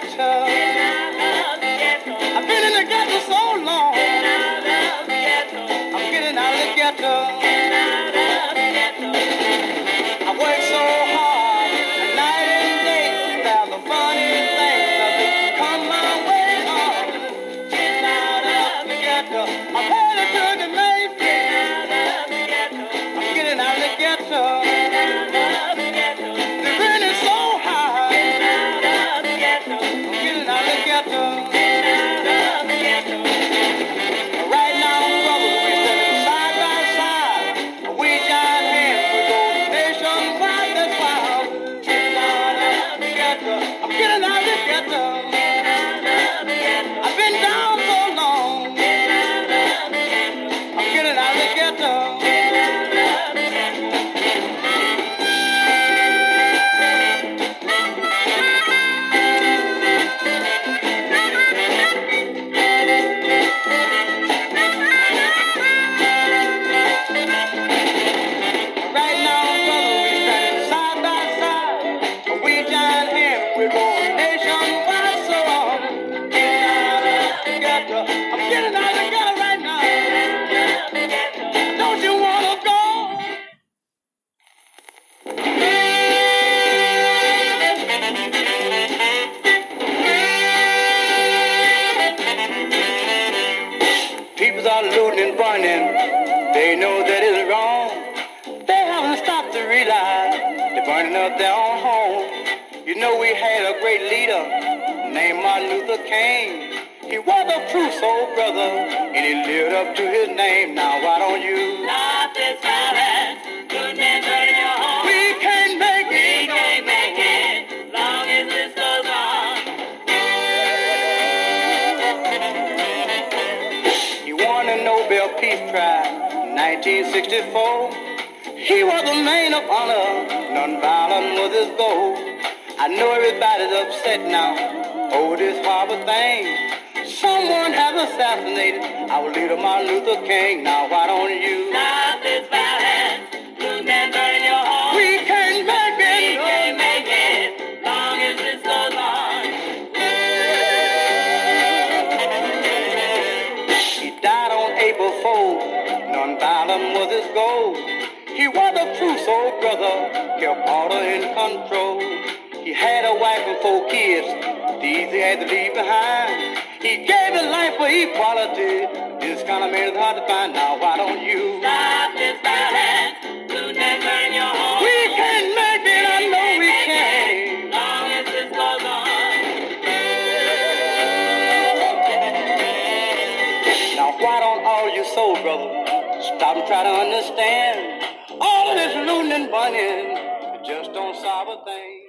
ghetto. Getting are looting and burning. They know that it's wrong. They haven't stopped to realize they're burning up their own home. You know we had a great leader named Martin Luther King. He was a true soul brother, and he lived up to his name. Now why don't you? Nobel Peace Prize 1964. He was a man of honor, nonviolent was his goal. I know everybody's upset now over this horrible thing. Someone has assassinated our leader Martin Luther King. Now why don't you? Stop this violence. Good men burn your home. We can't make We it. can't make it long as this goes on. He died on April 4th. Nonviolent was his goal. He was a true soul brother, kept order in control. He had a wife and four kids, these he had to leave behind. He gave his life for equality. This kind of man is hard to find. Now why don't you? Stop this violence. Don't all you soul brothers stop and try to understand? All of this looting and burning it just don't solve a thing.